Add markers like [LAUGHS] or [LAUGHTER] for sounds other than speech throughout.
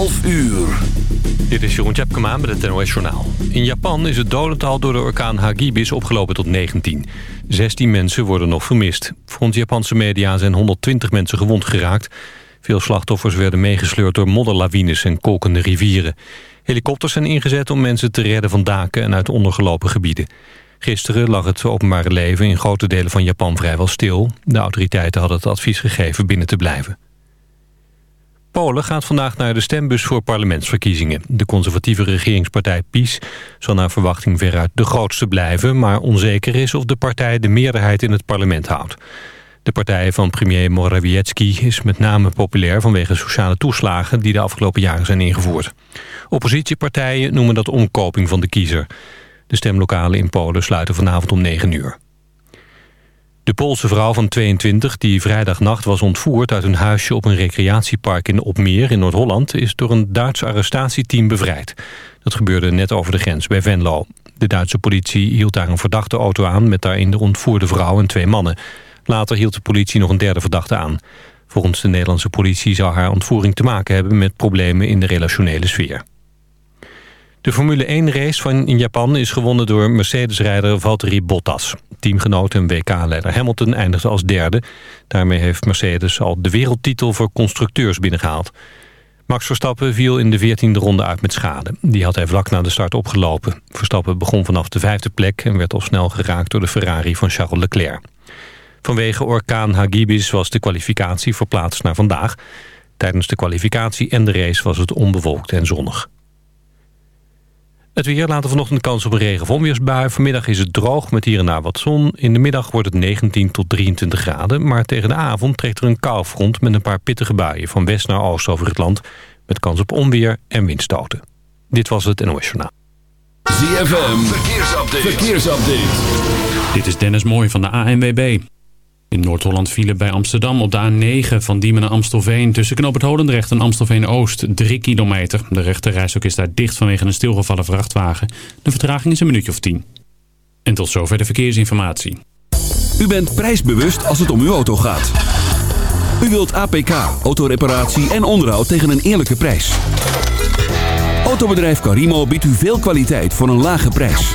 12 uur. Dit is Jeroen Tjepkema met het NOS Journaal. In Japan is het dodental door de orkaan Hagibis opgelopen tot 19. 16 mensen worden nog vermist. Volgens Japanse media zijn 120 mensen gewond geraakt. Veel slachtoffers werden meegesleurd door modderlawines en kolkende rivieren. Helikopters zijn ingezet om mensen te redden van daken en uit ondergelopen gebieden. Gisteren lag het openbare leven in grote delen van Japan vrijwel stil. De autoriteiten hadden het advies gegeven binnen te blijven. Polen gaat vandaag naar de stembus voor parlementsverkiezingen. De conservatieve regeringspartij PiS zal naar verwachting veruit de grootste blijven... maar onzeker is of de partij de meerderheid in het parlement houdt. De partij van premier Morawiecki is met name populair... vanwege sociale toeslagen die de afgelopen jaren zijn ingevoerd. Oppositiepartijen noemen dat omkoping van de kiezer. De stemlokalen in Polen sluiten vanavond om 9 uur. De Poolse vrouw van 22, die vrijdagnacht was ontvoerd uit een huisje op een recreatiepark in Opmeer in Noord-Holland, is door een Duits arrestatieteam bevrijd. Dat gebeurde net over de grens bij Venlo. De Duitse politie hield daar een verdachte auto aan met daarin de ontvoerde vrouw en twee mannen. Later hield de politie nog een derde verdachte aan. Volgens de Nederlandse politie zou haar ontvoering te maken hebben met problemen in de relationele sfeer. De Formule 1-race van Japan is gewonnen door Mercedes-rijder Valtteri Bottas. Teamgenoot en WK-leider Hamilton eindigde als derde. Daarmee heeft Mercedes al de wereldtitel voor constructeurs binnengehaald. Max Verstappen viel in de 14e ronde uit met schade. Die had hij vlak na de start opgelopen. Verstappen begon vanaf de vijfde plek en werd al snel geraakt door de Ferrari van Charles Leclerc. Vanwege orkaan Hagibis was de kwalificatie verplaatst naar vandaag. Tijdens de kwalificatie en de race was het onbewolkt en zonnig. Het weer later vanochtend kans op een regen- of onweersbui. Vanmiddag is het droog met hier en daar wat zon. In de middag wordt het 19 tot 23 graden. Maar tegen de avond trekt er een koufront met een paar pittige buien... van west naar oost over het land. Met kans op onweer en windstoten. Dit was het NOS Journaal. ZFM, verkeersupdate. verkeersupdate. Dit is Dennis Mooij van de ANWB. In Noord-Holland vielen bij Amsterdam op de A9 van Diemen naar Amstelveen... tussen Knoop het Holendrecht en Amstelveen-Oost 3 kilometer. De rechterrijstok is daar dicht vanwege een stilgevallen vrachtwagen. De vertraging is een minuutje of 10. En tot zover de verkeersinformatie. U bent prijsbewust als het om uw auto gaat. U wilt APK, autoreparatie en onderhoud tegen een eerlijke prijs. Autobedrijf Carimo biedt u veel kwaliteit voor een lage prijs.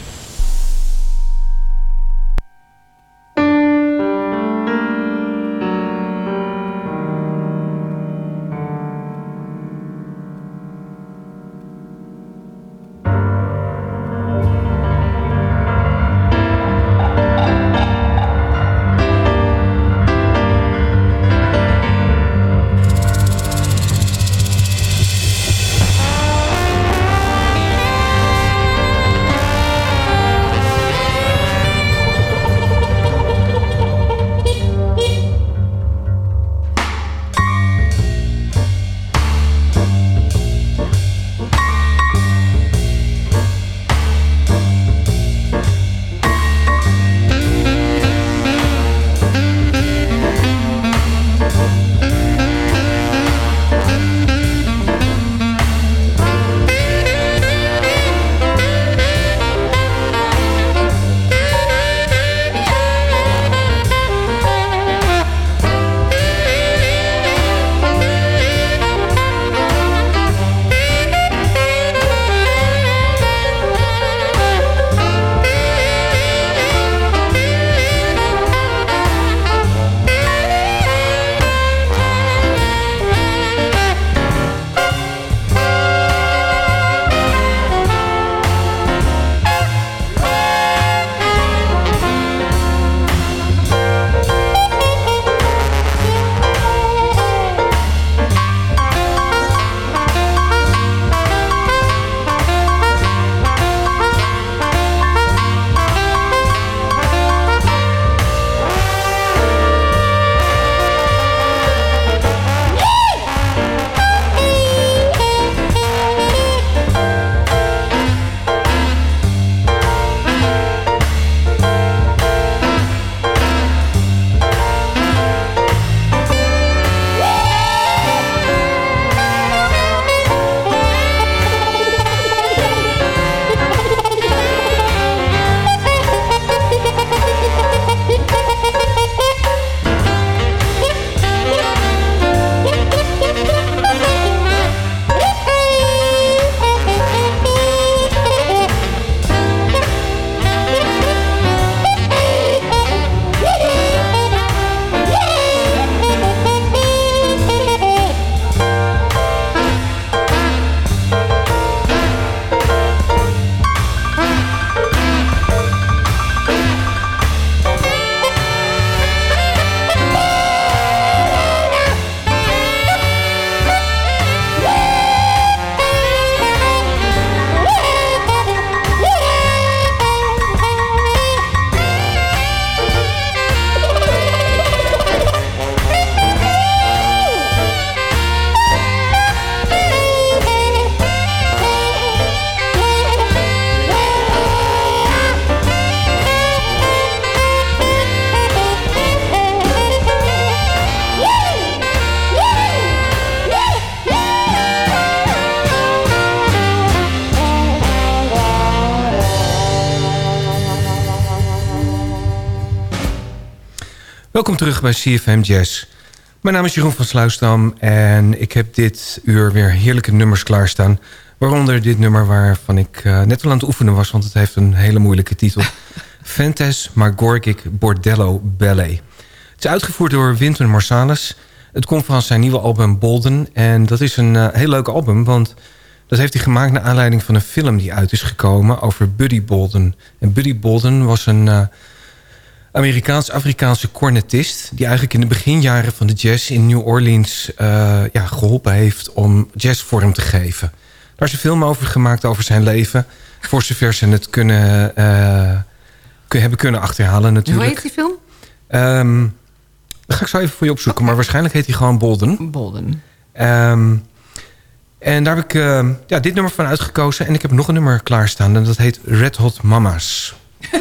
Welkom terug bij CFM Jazz. Mijn naam is Jeroen van Sluisdam en ik heb dit uur weer heerlijke nummers klaarstaan. Waaronder dit nummer waarvan ik eh, net al aan het oefenen was, want het heeft een hele moeilijke titel. [LAUGHS] Phantasmagoric Bordello Ballet. Het is uitgevoerd door Wynton Marsalis. Het komt van zijn nieuwe album Bolden. En dat is een eh, heel leuk album, want dat heeft hij gemaakt... naar aanleiding van een film die uit is gekomen over Buddy Bolden. En Buddy Bolden was een eh, Amerikaans-Afrikaanse cornetist... die eigenlijk in de beginjaren van de jazz in New Orleans... eh, ja, geholpen heeft om jazz vorm te geven. Daar is een film over gemaakt over zijn leven. Voor zover ze het kunnen, eh, kun- hebben kunnen achterhalen Hoe natuurlijk. heet die film? Ehm, dat ga ik zo even voor je opzoeken. Maar waarschijnlijk heet hij gewoon Bolden. Bolden. Ehm, en daar heb ik ehm, ja, dit nummer van uitgekozen. En ik heb nog een nummer klaarstaan. En dat heet Red Hot Mama's. [LAUGHS]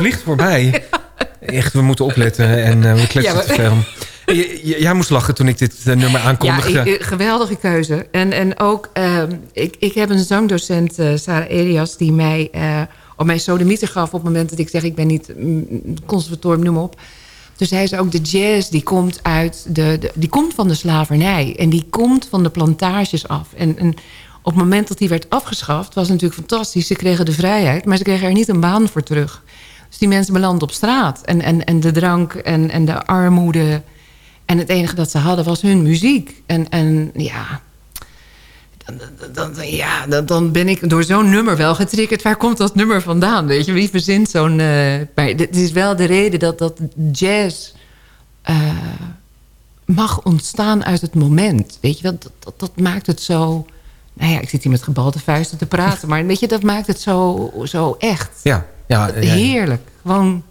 vliegt voorbij. [LAUGHS] Echt, we moeten opletten en eh, we kletsen Ja, te veel. [LAUGHS] Jij moest lachen toen ik dit eh, nummer Ja, aankondigde. ik- ik- geweldige keuze. En, en ook, ehm, ik, ik heb een zangdocent, eh, Sarah Elias... die mij eh, op mijn sodemieter gaf op het moment dat ik zeg... ik ben niet mm, conservatorium, noem op. Dus hij zei ook, de jazz die komt, uit de, de, die komt van de slavernij. En die komt van de plantages af. En, en op het moment dat die werd afgeschaft, was het natuurlijk fantastisch. Ze kregen de vrijheid, maar ze kregen er niet een baan voor terug. Dus die mensen belanden op straat. En, en, en de drank en, en de armoede... En het enige dat ze hadden was hun muziek. En, en ja, dan, dan, ja, dan, dan ben ik door zo'n nummer wel getriggerd. Waar komt dat nummer vandaan? Weet je, wie verzint zo'n... eh, maar dit is wel de reden dat, dat jazz eh, mag ontstaan uit het moment. Weet je, dat, dat, dat maakt het zo... Nou ja, ik zit hier met gebalde vuisten te praten. Maar weet je, dat maakt het zo, zo echt. Ja, ja, Heerlijk. Gewoon,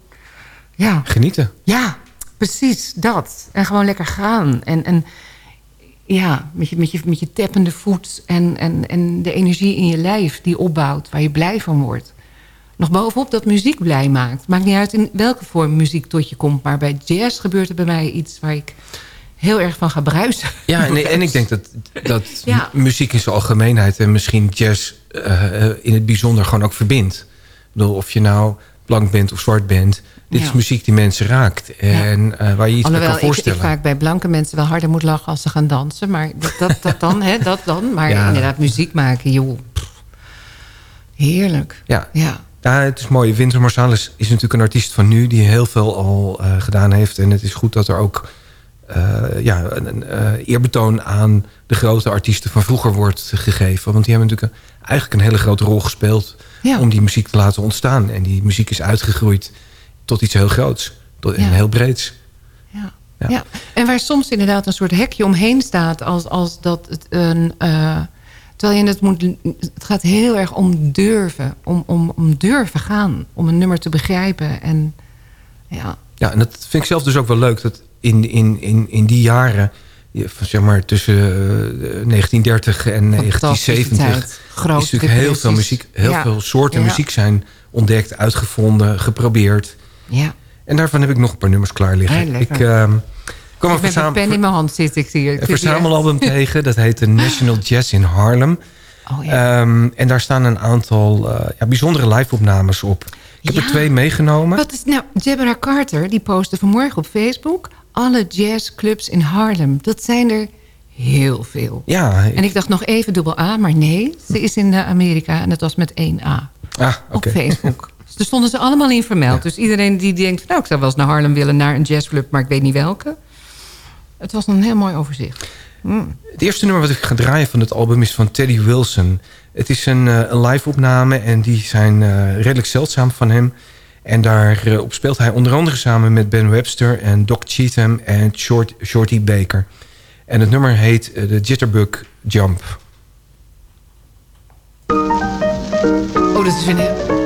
ja. genieten. Ja, precies dat. En gewoon lekker gaan. En, en ja, met je, met, je, met je teppende voet en, en, en de energie in je lijf die opbouwt, waar je blij van wordt. Nog bovenop dat muziek blij maakt. Maakt niet uit in welke vorm muziek tot je komt. Maar bij jazz gebeurt er bij mij iets waar ik heel erg van ga bruisen. Ja, en, en ik denk dat, dat Ja. muziek in zijn algemeenheid... en misschien jazz eh, eh, in het bijzonder gewoon ook verbindt. Ik bedoel, of je nou blank bent of zwart bent... dit Ja. is muziek die mensen raakt. En eh, waar je iets Alhoewel kan ik, ik voorstellen. vaak bij blanke mensen wel harder moet lachen als ze gaan dansen. Maar dat, dat, dat dan, hè, dat dan. Maar [LAUGHS] Ja. inderdaad, muziek maken, joh. Heerlijk. Ja. Ja. Ja, het is mooi. Winter Marsalis is natuurlijk een artiest van nu... die heel veel al eh, gedaan heeft. En het is goed dat er ook eh, ja, een, eerbetoon aan de grote artiesten van vroeger wordt gegeven. Want die hebben natuurlijk een- eigenlijk een hele grote rol gespeeld... Ja. om die muziek te laten ontstaan. En die muziek is uitgegroeid tot iets heel groots. Tot, en heel breeds. Ja. Ja. En waar soms inderdaad een soort hekje omheen staat... als, als dat het een... eh, terwijl je het moet... Het gaat heel erg om durven. Om, om, om durven gaan. Om een nummer te begrijpen. En ja, Ja, en dat vind ik zelf dus ook wel leuk. Dat in, in, in, in die jaren, zeg maar tussen eh, 1930 en fantastische 1970... tijd. Grote is natuurlijk heel veel muziek, heel Ja. veel soorten Ja. muziek zijn ontdekt, uitgevonden, geprobeerd. Ja. En daarvan heb ik nog een paar nummers klaar liggen. Ik kwam een Ik pen in mijn hand zit ik hier. Een verzamelalbum [LAUGHS] tegen. Dat heet de National Jazz in Harlem. Oh, ja. Ehm, en daar staan een aantal eh, ja, bijzondere live-opnames op. Ik heb er twee meegenomen. Wat is nou, Deborah Carter, die postte vanmorgen op Facebook... alle jazzclubs in Harlem. Dat zijn er heel veel. Ja, ik- En ik dacht nog even dubbel A, maar nee. Ze is in eh, Amerika en dat was met één A. ah, Op. Facebook. Dus daar stonden ze allemaal in vermeld. Dus iedereen die denkt... Nou, ik zou wel eens naar Harlem willen, naar een jazzclub... maar ik weet niet welke. Het was een heel mooi overzicht. Mm. Het eerste nummer wat ik ga draaien van het album is van Teddy Wilson. Het is een, eh, een live-opname en die zijn eh, redelijk zeldzaam van hem. En daarop speelt hij onder andere samen met Ben Webster en Doc Cheatham en Short, Shorty Baker. En het nummer heet eh, de Jitterbug Jump. Oh, dat is weer...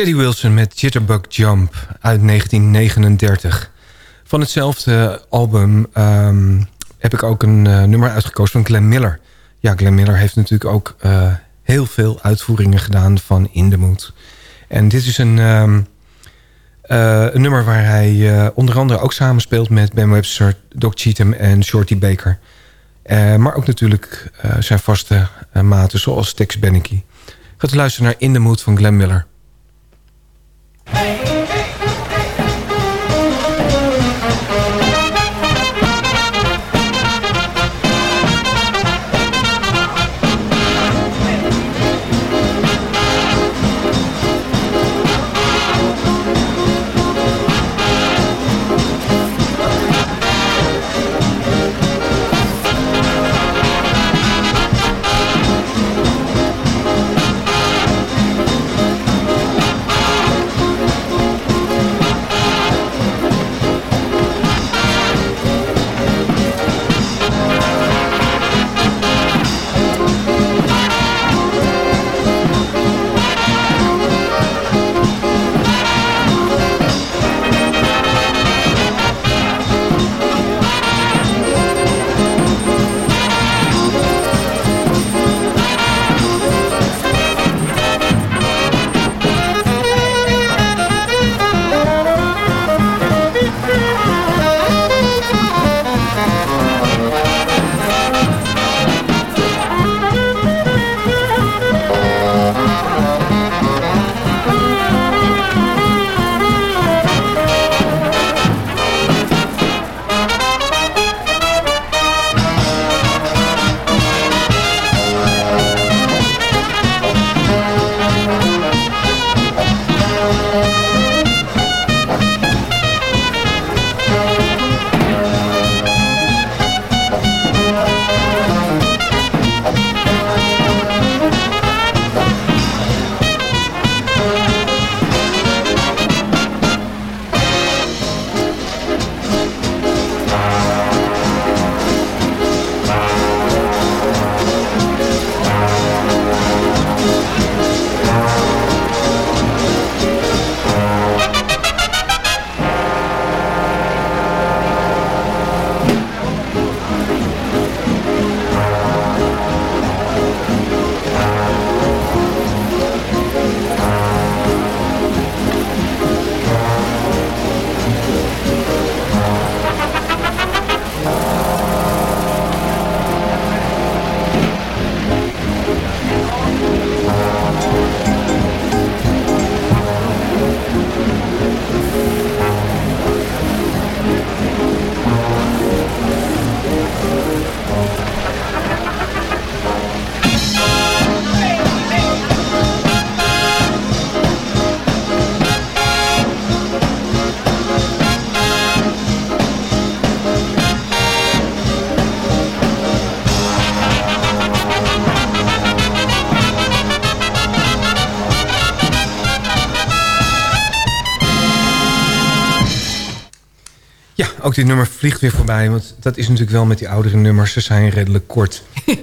Teddy Wilson met Jitterbug Jump uit 1939. Van hetzelfde album ehm, heb ik ook een eh, nummer uitgekozen van Glenn Miller. Ja, Glenn Miller heeft natuurlijk ook eh, heel veel uitvoeringen gedaan van In the Mood. En dit is een, ehm, eh, nummer waar hij onder andere ook samenspeelt met Ben Webster, Doc Cheatham en Shorty Baker. Maar ook natuurlijk zijn vaste maten zoals Tex Beneke. Gaat luisteren naar In the Mood van Glenn Miller. Ja, ook dit nummer vliegt weer voorbij. Want dat is natuurlijk wel met die oudere nummers. Ze zijn redelijk kort. [LAUGHS]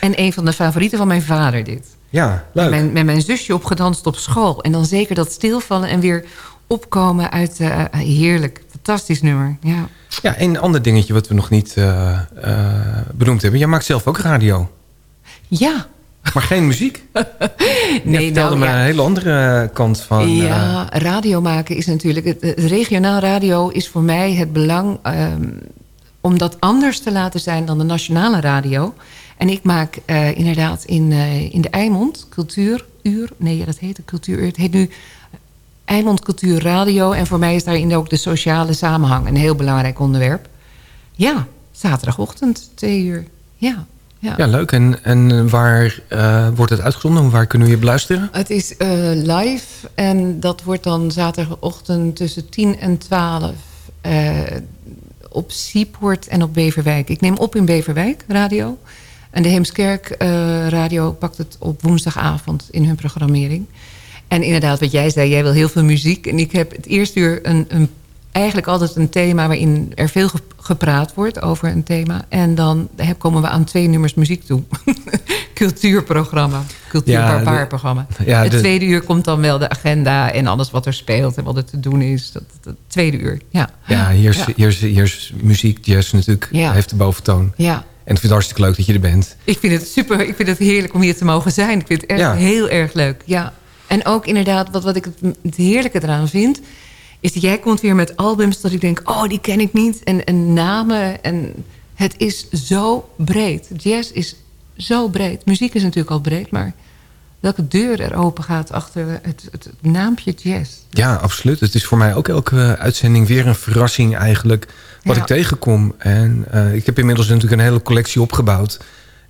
En een van de favorieten van mijn vader dit. Ja, Met leuk. mijn, met mijn zusje opgedanst op school. En dan zeker dat stilvallen en weer opkomen uit... eh, heerlijk, fantastisch nummer. Ja. Ja, een ander dingetje wat we nog niet eh, eh, benoemd hebben. Jij maakt zelf ook radio. Ja. Maar geen muziek. [LAUGHS] Nee, Je vertelde nou, me ja. een hele andere kant van... eh, Ja, radio maken is natuurlijk... Het, het regionaal radio is voor mij het belang... ehm, om dat anders te laten zijn dan de nationale radio. En ik maak eh, inderdaad in, eh, in de Eimond Cultuuruur... Nee, dat heet de Cultuuruur. Het heet nu Eimond Cultuur Radio. En voor mij is daarin ook de sociale samenhang een heel belangrijk onderwerp. Ja, zaterdagochtend, twee uur. Ja, ja. ja, leuk. En, en waar eh, wordt het uitgezonden? Waar kunnen we je beluisteren? Het is eh, live en dat wordt dan zaterdagochtend tussen 10 en 12 eh, op Seaport en op Beverwijk. Ik neem op in Beverwijk, radio. En de Heemskerk eh, radio pakt het op woensdagavond in hun programmering. En inderdaad, wat jij zei, jij wil heel veel muziek. En ik heb het eerste uur een, een, eigenlijk altijd een thema... waarin er veel ge- gepraat wordt over een thema. En dan heb, komen we aan twee nummers muziek toe. [LAUGHS] Cultuurprogramma. cultuur Ja, barbaar de- programma. Ja, het de- tweede uur komt dan wel de agenda en alles wat er speelt en wat er te doen is. Dat, dat tweede uur, ja. Ja, hier is, Ja. Hier is, hier is muziek, jazz natuurlijk, heeft de boventoon. Ja. En ik vind het hartstikke leuk dat je er bent. Ik vind het super, ik vind het heerlijk om hier te mogen zijn. Ik vind het echt heel erg leuk, ja. En ook inderdaad, wat, wat ik het, het heerlijke eraan vind... is dat jij komt weer met albums dat ik denk... oh, die ken ik niet, en, en namen. En het is zo breed. Jazz is zo breed. Muziek is natuurlijk al breed, maar... welke deur er open gaat achter het, het, het naampje jazz. Ja, absoluut. Het is voor mij ook elke uitzending weer een verrassing eigenlijk. Wat Ja. ik tegenkom. En eh, ik heb inmiddels natuurlijk een hele collectie opgebouwd.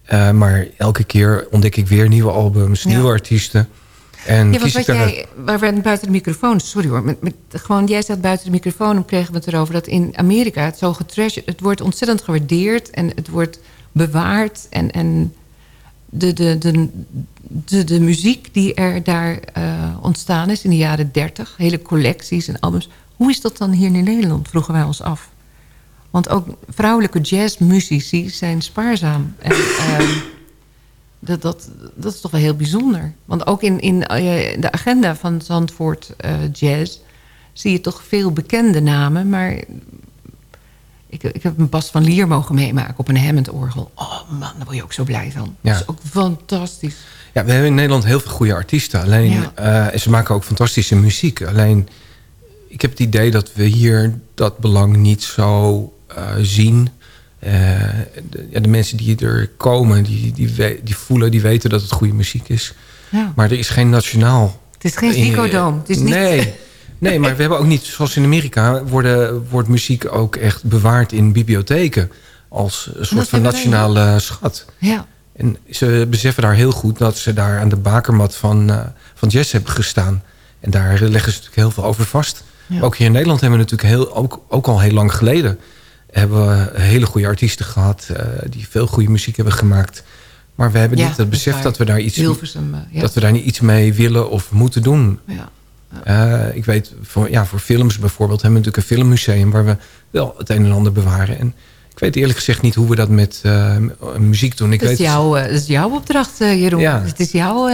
Eh, maar elke keer ontdek ik weer nieuwe albums, Ja. nieuwe artiesten. En Ja, want wat jij, waar we buiten de microfoon, sorry hoor, met, met, gewoon jij staat buiten de microfoon en kregen we het erover dat in Amerika het zo getrashed, het wordt ontzettend gewaardeerd en het wordt bewaard en, en de, de, de, de, de muziek die er daar eh, ontstaan is in de jaren dertig, hele collecties en albums, hoe is dat dan hier in Nederland, vroegen wij ons af. Want ook vrouwelijke jazzmuzici zijn spaarzaam. En, ehm, dat, dat, dat is toch wel heel bijzonder. Want ook in, in eh, de agenda van Zandvoort eh, Jazz... zie je toch veel bekende namen. Maar ik, ik heb een Bas van Lier mogen meemaken op een Hammond-orgel. Oh man, daar word je ook zo blij van. Ja. Dat is ook fantastisch. Ja, we hebben in Nederland heel veel goede artiesten. Alleen, Ja. eh, en ze maken ook fantastische muziek. Alleen, ik heb het idee dat we hier dat belang niet zo zien. Eh, de, ja, de mensen die er komen, die, die, die voelen, die weten dat het goede muziek is. Ja. Maar er is geen nationaal... Het is geen Ziggo Dome. Het is niet... Nee, nee, maar we hebben ook niet... Zoals in Amerika worden, wordt muziek ook echt bewaard in bibliotheken. Als een soort van nationale schat. Ja. En ze beseffen daar heel goed dat ze daar aan de bakermat van, eh, van jazz hebben gestaan. En daar leggen ze natuurlijk heel veel over vast. Ja. Ook hier in Nederland hebben we natuurlijk heel, ook, ook al heel lang geleden... hebben we hele goede artiesten gehad... eh, die veel goede muziek hebben gemaakt. Maar we hebben Ja, niet het besef dat we daar iets... Eh, ja. Dat we daar niet iets mee willen of moeten doen. Ja. Eh, ik weet, voor, ja, voor films bijvoorbeeld hebben we natuurlijk een filmmuseum... waar we wel het een en ander bewaren. En ik weet eerlijk gezegd niet hoe we dat met muziek doen. Ik Dat, is jouw, dat is jouw opdracht, Jeroen. Ja. Het is jouw... [LAUGHS]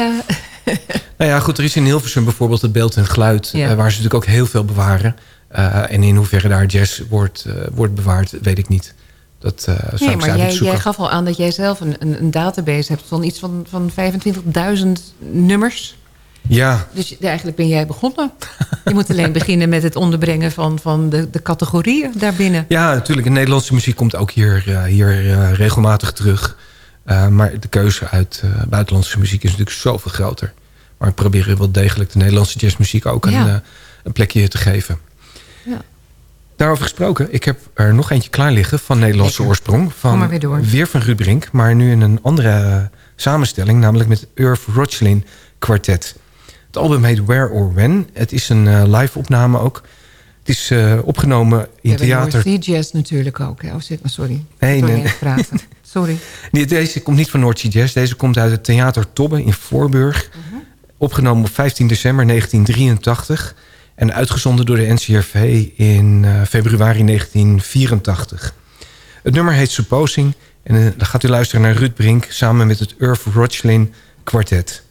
Nou ja, goed, er is in Hilversum bijvoorbeeld het beeld en geluid... Waar ze natuurlijk ook heel veel bewaren. Eh, en in hoeverre daar jazz wordt, eh, wordt bewaard, weet ik niet. Dat eh zou Nee, ik maar jij, jij gaf al aan dat jij zelf een, een, een database hebt van iets van, van 25.000 nummers. Ja, Dus eigenlijk ben jij begonnen. Je moet alleen beginnen met het onderbrengen van, van de, de categorieën daarbinnen. ja, natuurlijk. De Nederlandse muziek komt ook hier, hier regelmatig terug. Maar de keuze uit buitenlandse muziek is natuurlijk zoveel groter. Maar we proberen wel degelijk de Nederlandse jazzmuziek ook een, Ja. een plekje te geven. Ja. Daarover gesproken, ik heb er nog eentje klaar liggen van Nederlandse Lekker. oorsprong. Van, Kom maar weer door. Weer van Ruud Brink, maar nu in een andere eh, samenstelling, namelijk met Irv Rochlin Quartet. Het album heet Where or When. Het is een eh, live opname ook. Het is eh, opgenomen in theater. North Sea Jazz natuurlijk ook. hè. Oh, sorry. Nee, nee. praten. [LAUGHS] Sorry. Nee, deze komt niet van Noordse Jazz. Deze komt uit het Theater Tobbe in Voorburg. Mhm. Opgenomen op 15 december 1983. En uitgezonden door de NCRV in eh, februari 1984. Het nummer heet Supposing. En eh, dan gaat u luisteren naar Ruud Brink... samen met het Irv Rochlin Quartet.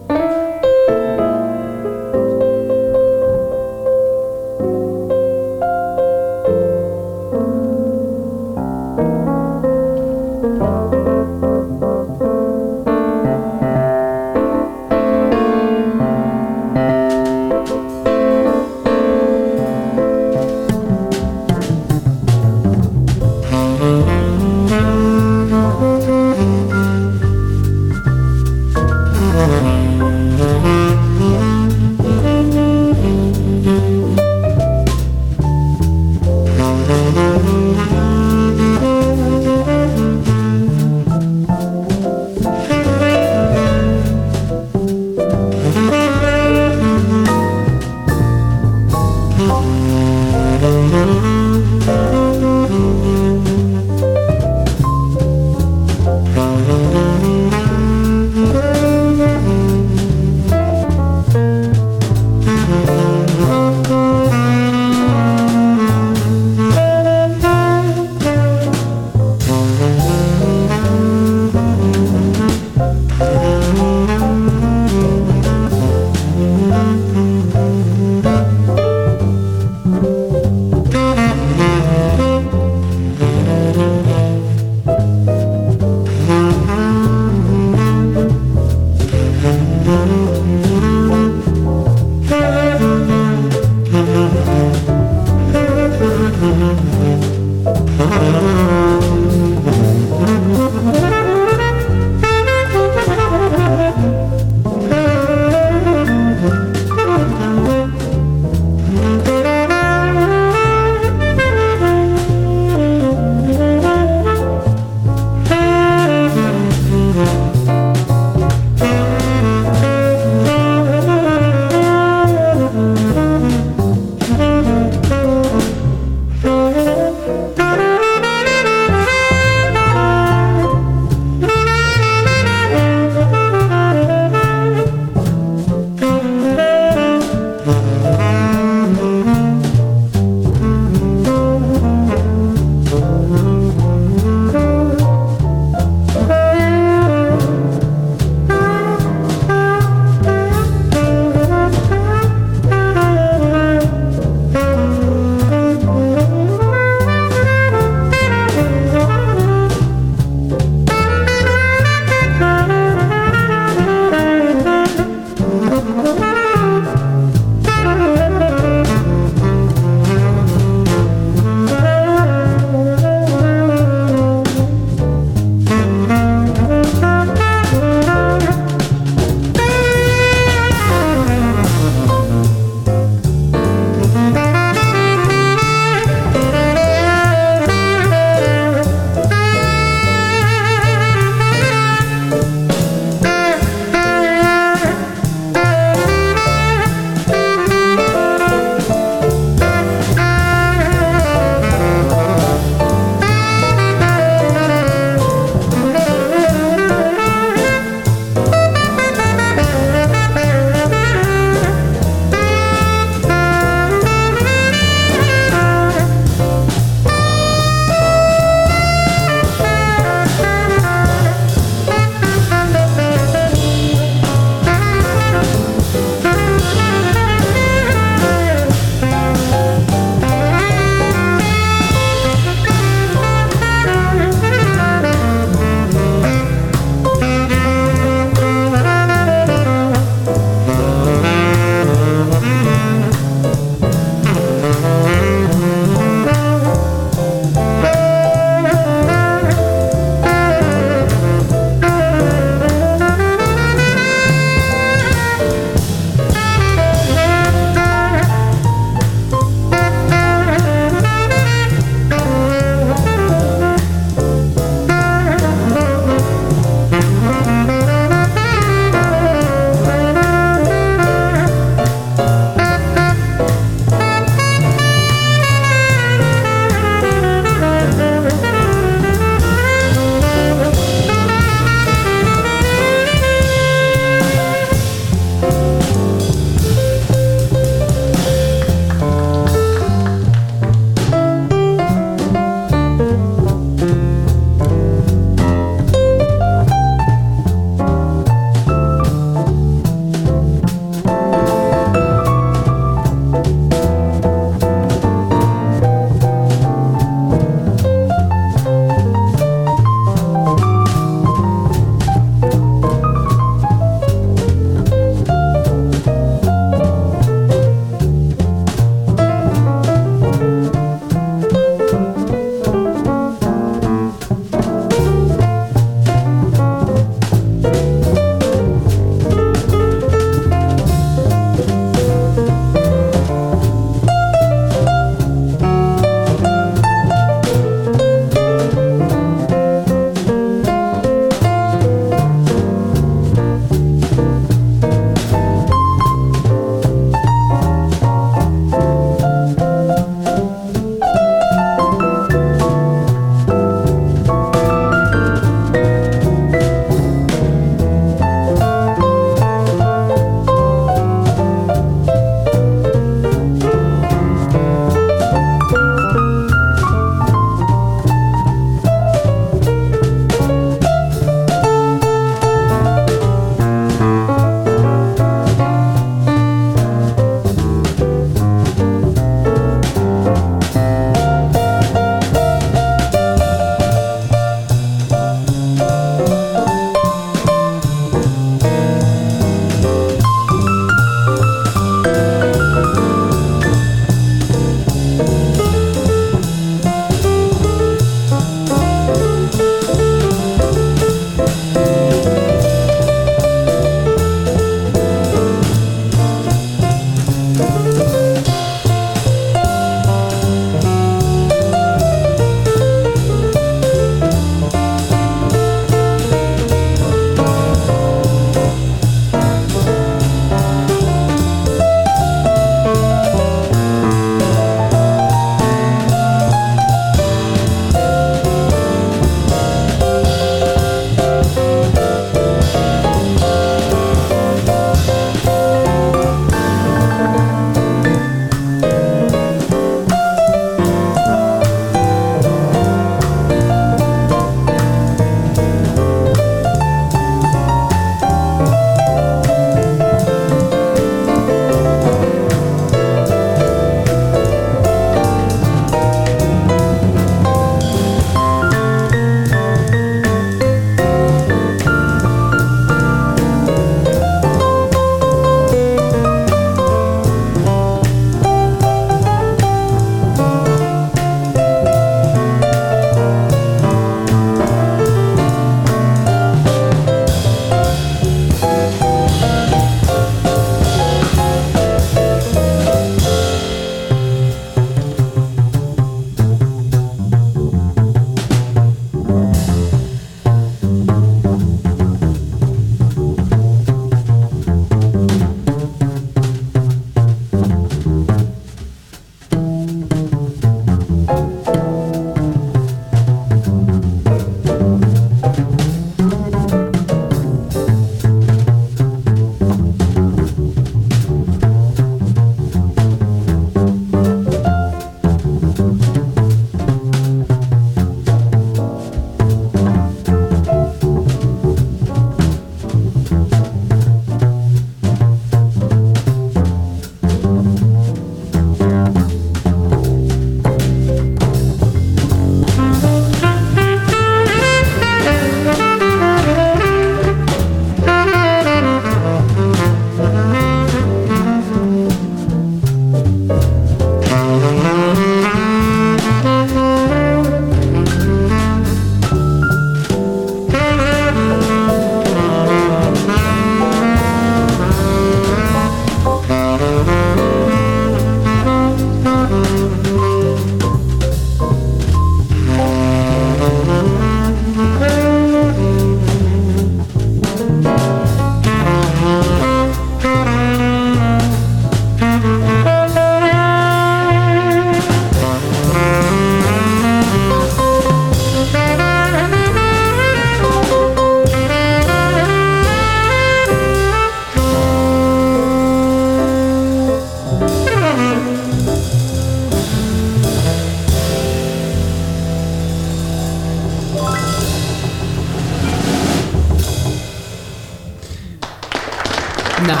Nou,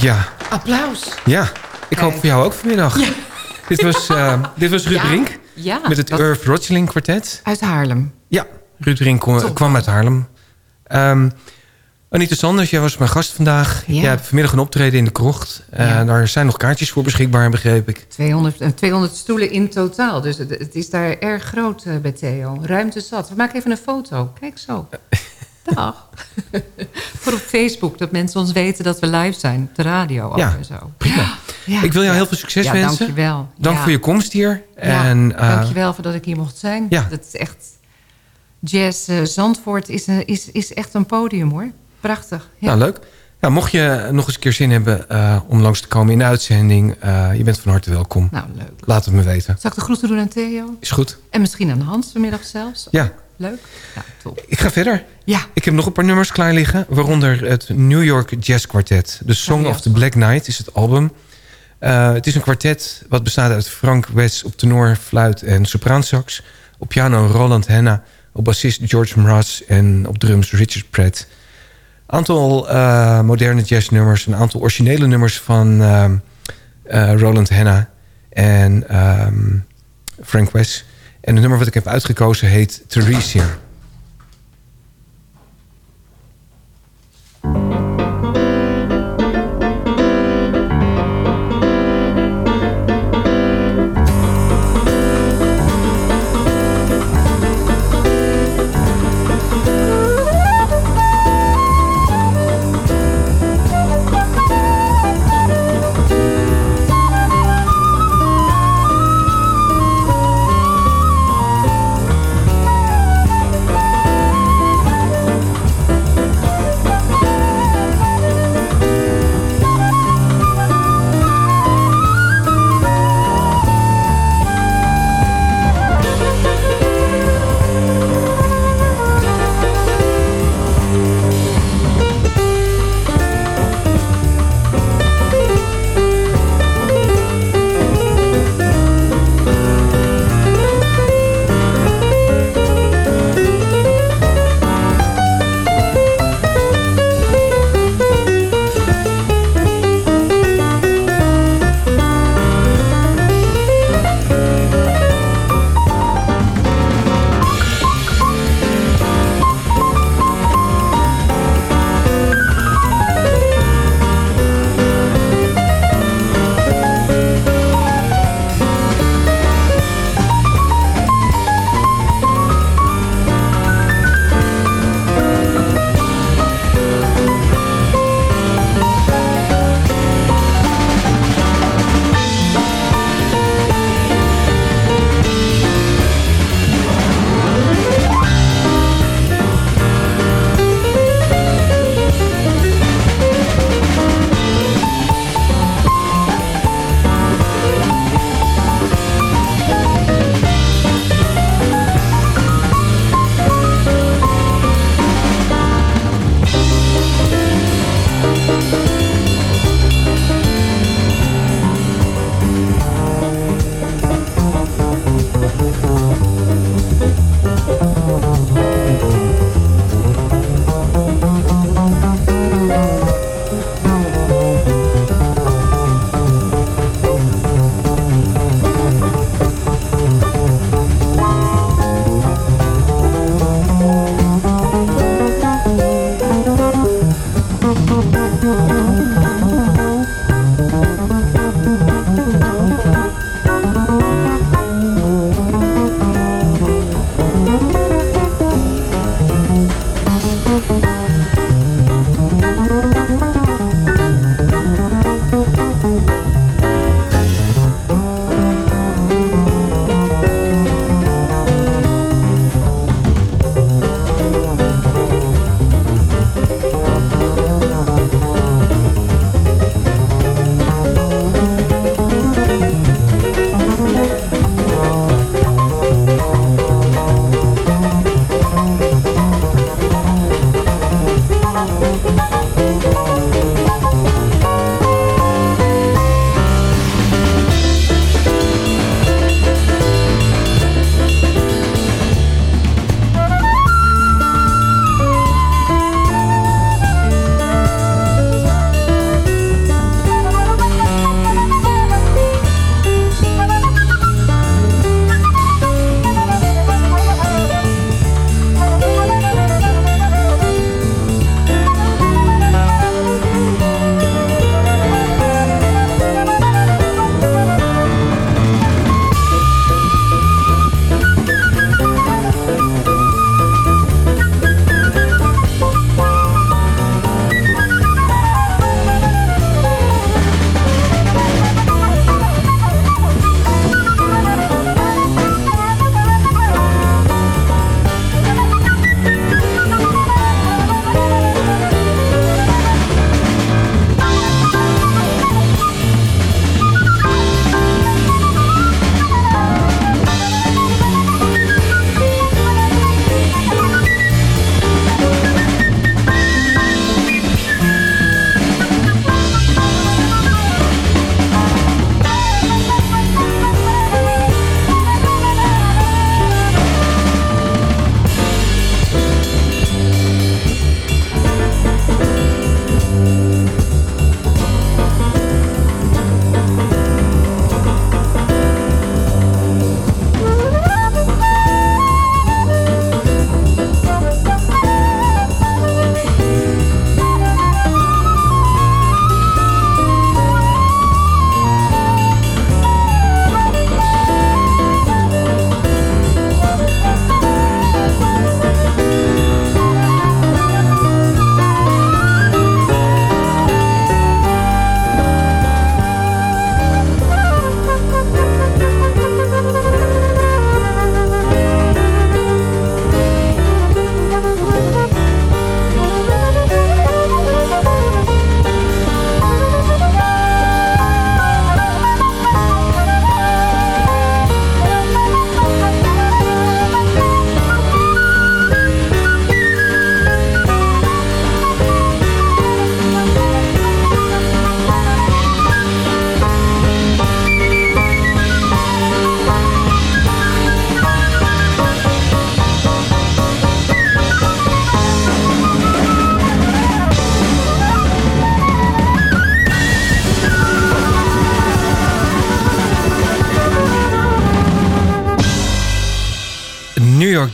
Ja, applaus. ja. Ik hoop voor jou ook vanmiddag. Dit, was, eh, [LAUGHS] dit was Ruud Ja, Ja, met het Irv Rotcheling kwartet. uit Haarlem. Ja, Ruud Top. kwam uit Haarlem. Ehm Anita Sanders, jij was mijn gast vandaag. Ja. Jij hebt vanmiddag een optreden in de krocht. Eh, Ja. Daar zijn nog kaartjes voor beschikbaar, begreep ik. 200, en 200 stoelen in totaal. Dus het, het is daar erg groot eh, bij Theo. Ruimte zat. We maken even een foto. Kijk zo. [LAUGHS] Dag. [LAUGHS] Voor op Facebook, dat mensen ons weten dat we live zijn. Op de radio ook Ja, en zo. prima. [GASPS] Ja. Ik wil jou Ja. heel veel succes ja, wensen. dankjewel. Dank voor je komst hier. En, eh, dankjewel voor dat ik hier mocht zijn. Ja. Dat is echt... Jazz eh, Zandvoort is, een, is, is echt een podium, hoor. Prachtig. Ja. Nou, leuk. Nou, mocht je nog eens een keer zin hebben eh, om langs te komen in de uitzending... eh, je bent van harte welkom. Nou, leuk. Laat het me weten. Zal ik de groeten doen aan Theo? Is goed. En misschien aan Hans vanmiddag zelfs? Ja, Leuk? Ja, top. ik ga verder. Ja, Ik heb nog een paar nummers klaar liggen. Waaronder het New York Jazz Quartet. The Song ja. of the Black Knight is het album. Eh, het is een kwartet wat bestaat uit Frank West op tenor, fluit en sopraansax. Op piano Roland Henna. Op bassist George Mraz. En op drums Richard Pratt. aantal eh, moderne jazznummers. Een aantal originele nummers van eh, Roland Henna. En ehm, Frank West. En het nummer wat ik heb uitgekozen heet Theresia.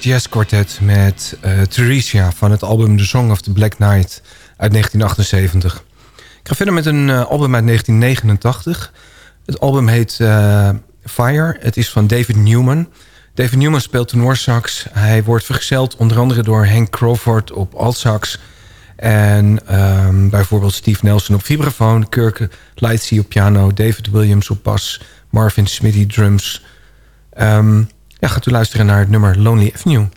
Jazz Quartet met uh, Theresia van het album The Song of the Black Knight uit 1978. Ik ga verder met een uh, album uit 1989. Het album heet uh, Fire. Het is van David Newman. David Newman speelt tenorsax. Hij wordt vergezeld onder andere door Hank Crawford op altsax... En um, bijvoorbeeld Steve Nelson op vibrafoon... Kirk Lightsey op piano... David Williams op bas... Marvin Smitty drums... Um, ja, gaat u luisteren naar het nummer Lonely Avenue.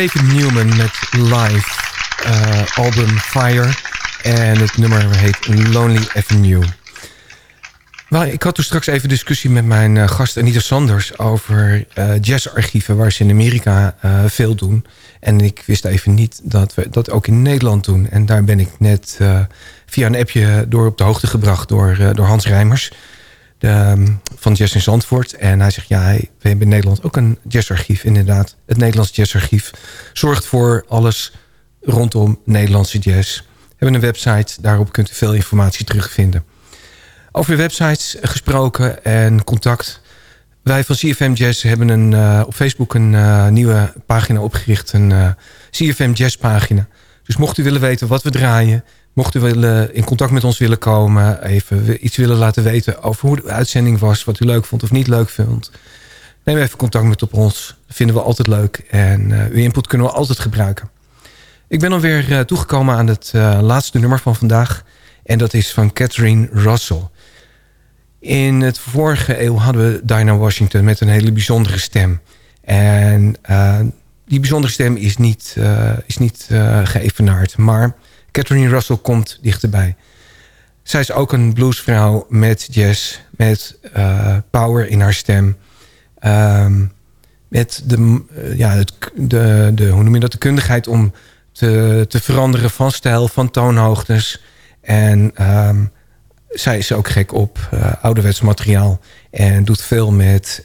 David Newman met live uh, album Fire. En het nummer heet Lonely Avenue. Maar ik had toen straks even discussie met mijn uh, gast Anita Sanders... over uh, jazzarchieven waar ze in Amerika veel doen. En ik wist even niet dat we dat ook in Nederland doen. En daar ben ik net via een appje door op de hoogte gebracht... door, door Hans Rijmers um, van Jazz in Zandvoort. En hij zegt, ja, we hebben in Nederland ook een jazzarchief. Inderdaad, het Nederlands Jazzarchief zorgt voor alles rondom Nederlandse jazz. We hebben een website, daarop kunt u veel informatie terugvinden. Over websites gesproken en contact. Wij van CFM Jazz hebben een, uh, op Facebook een uh, nieuwe pagina opgericht. Een uh, CFM Jazz pagina. Dus mocht u willen weten wat we draaien... mocht u willen, in contact met ons willen komen... even iets willen laten weten over hoe de uitzending was... wat u leuk vond of niet leuk vond... neem even contact met op ons. Dat vinden we altijd leuk. En uw input kunnen we altijd gebruiken. Ik ben alweer toegekomen aan het laatste nummer van vandaag... En dat is van Catherine Russell. In het vorige eeuw hadden we Dinah Washington met een hele bijzondere stem. En die bijzondere stem is niet, is niet geëvenaard. Maar Catherine Russell komt dichterbij. Zij is ook een bluesvrouw met jazz, met power in haar stem. Um, met de, ja, het, de, de, hoe noem je dat, de kundigheid om te, te veranderen van stijl, van toonhoogtes. En um, zij is ook gek op uh, ouderwets materiaal. En doet veel met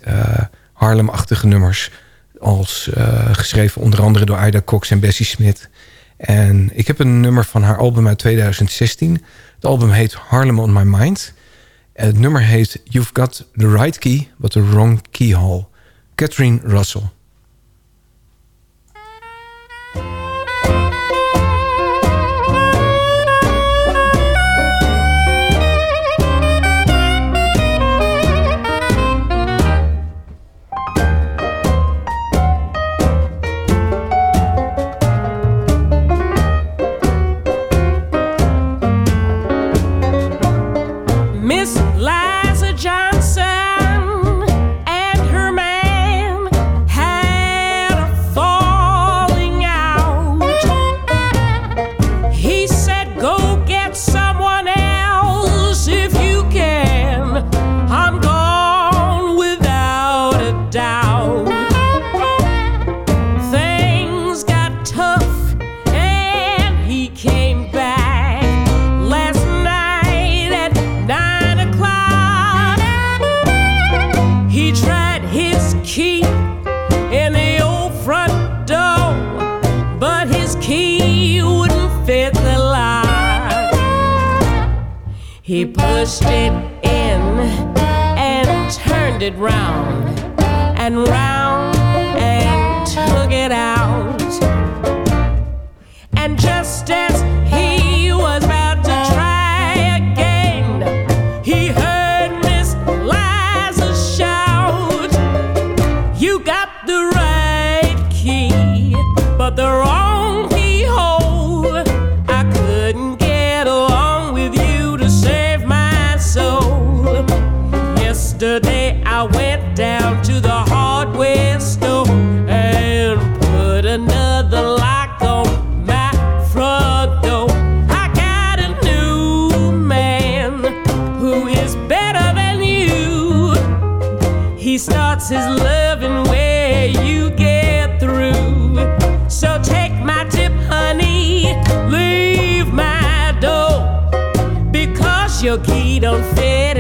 Harlem-achtige nummers. Als geschreven onder andere door Ida Cox en Bessie Smith. En ik heb een nummer van haar album uit 2016. Het album heet Harlem on My Mind. En het nummer heet You've Got the Right Key, but the Wrong Keyhole. Catherine Russell. He pushed it in and turned it round and round and took it out. And just as look, he don't fit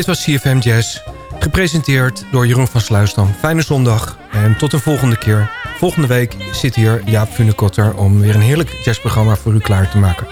Dit was CFM Jazz, gepresenteerd door Jeroen van Sluisdam. Fijne zondag en tot een volgende keer. Volgende week zit hier Jaap Funekotter om weer een heerlijk jazzprogramma voor u klaar te maken.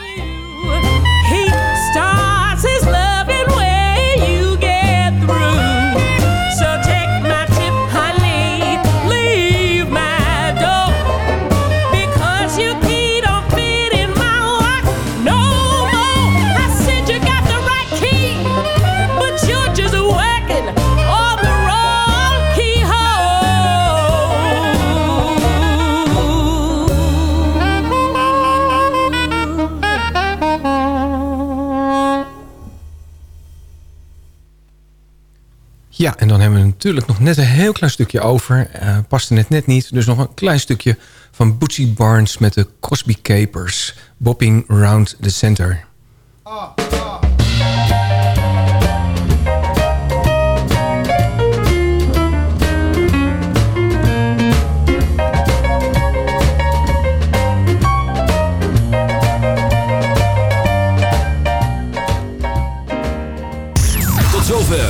Natuurlijk nog net een heel klein stukje over. Eh paste net net niet, dus nog een klein stukje van Bootsy Barnes met de Crosby Capers. Bopping Round the Center. Tot